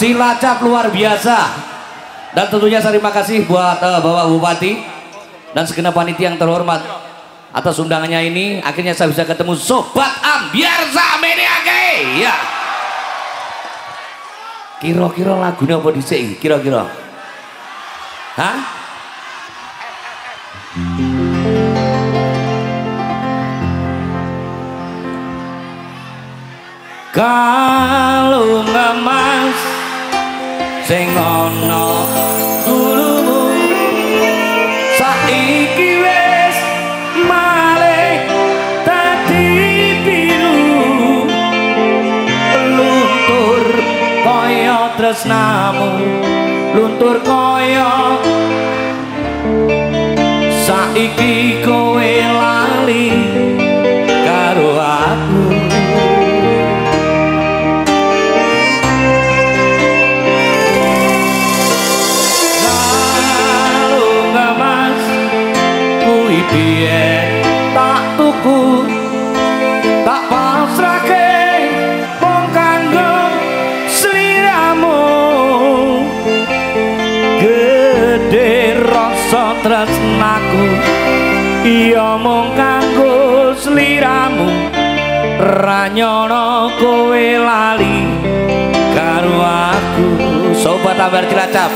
Cilacap luar biasa. Dan tentunya saya terima kasih buat uh, Bapak Bupati dan segenap panitia yang terhormat atas undangannya ini. Akhirnya saya bisa ketemu Sobat Ambiar Samene Ake. Ya. Kira-kira lagunya apa dhisik Kira-kira. Hah? Kalau ngemas sing ana gulumu saiki wis malih dadi biru. Luntur kaya tresnamu. Luntur kaya. Saiki kowe tresnaku iya mung kanggo sliramu ranyono kowe lali karo aku. Sobat kabar cilacap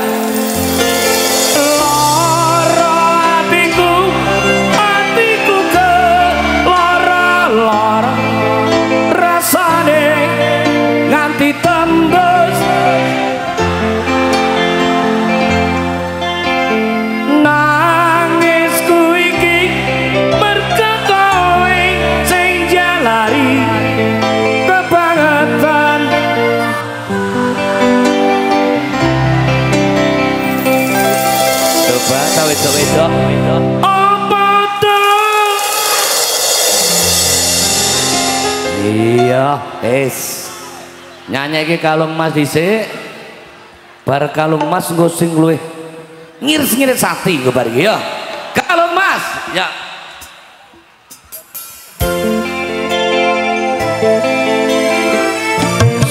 Iya, es. Nyanyi iki kalung mas dhisik. Bar kalung mas nggo sing luwih ngiris-ngiris sati nggo bar ya. Kalung mas, ya.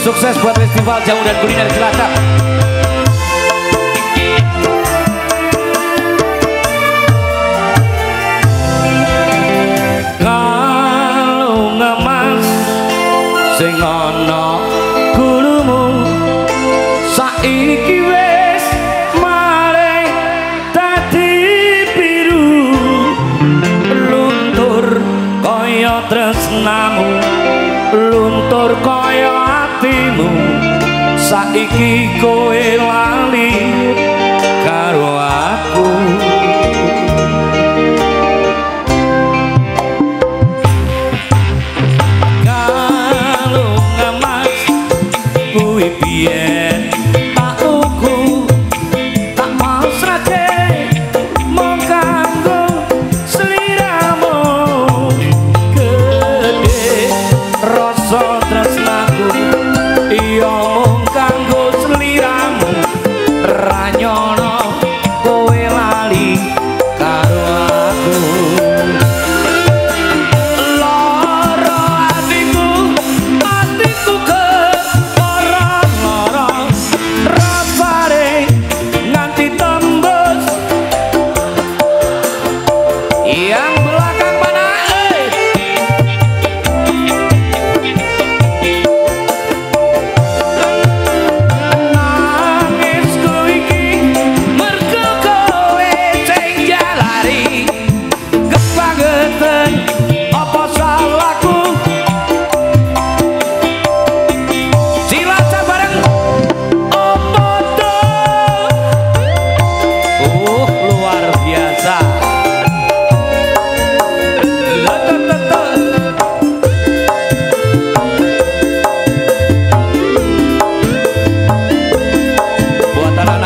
Sukses buat festival jamu dan kuliner Cilacap. Saiki wis malih dadi biru. Luntur kaya tresnamu luntur kaya atimu. Saiki kowe lali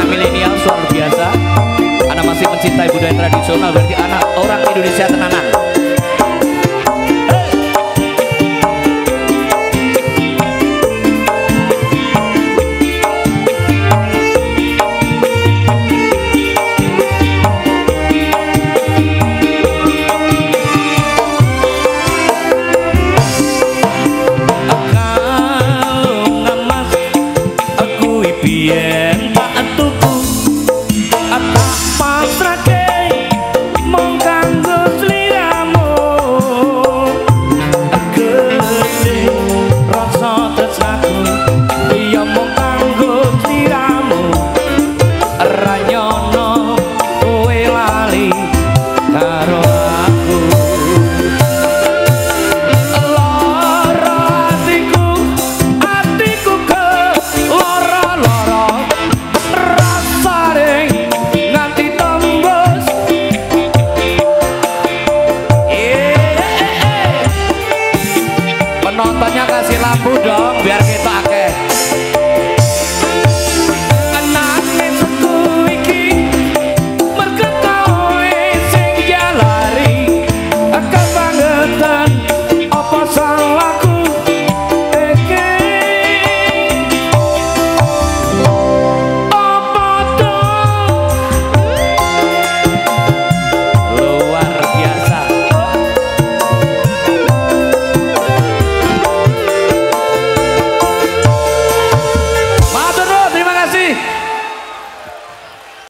milenial luar biasa. Anak masih mencintai budaya tradisional berarti anak orang Indonesia tenanan. biar kita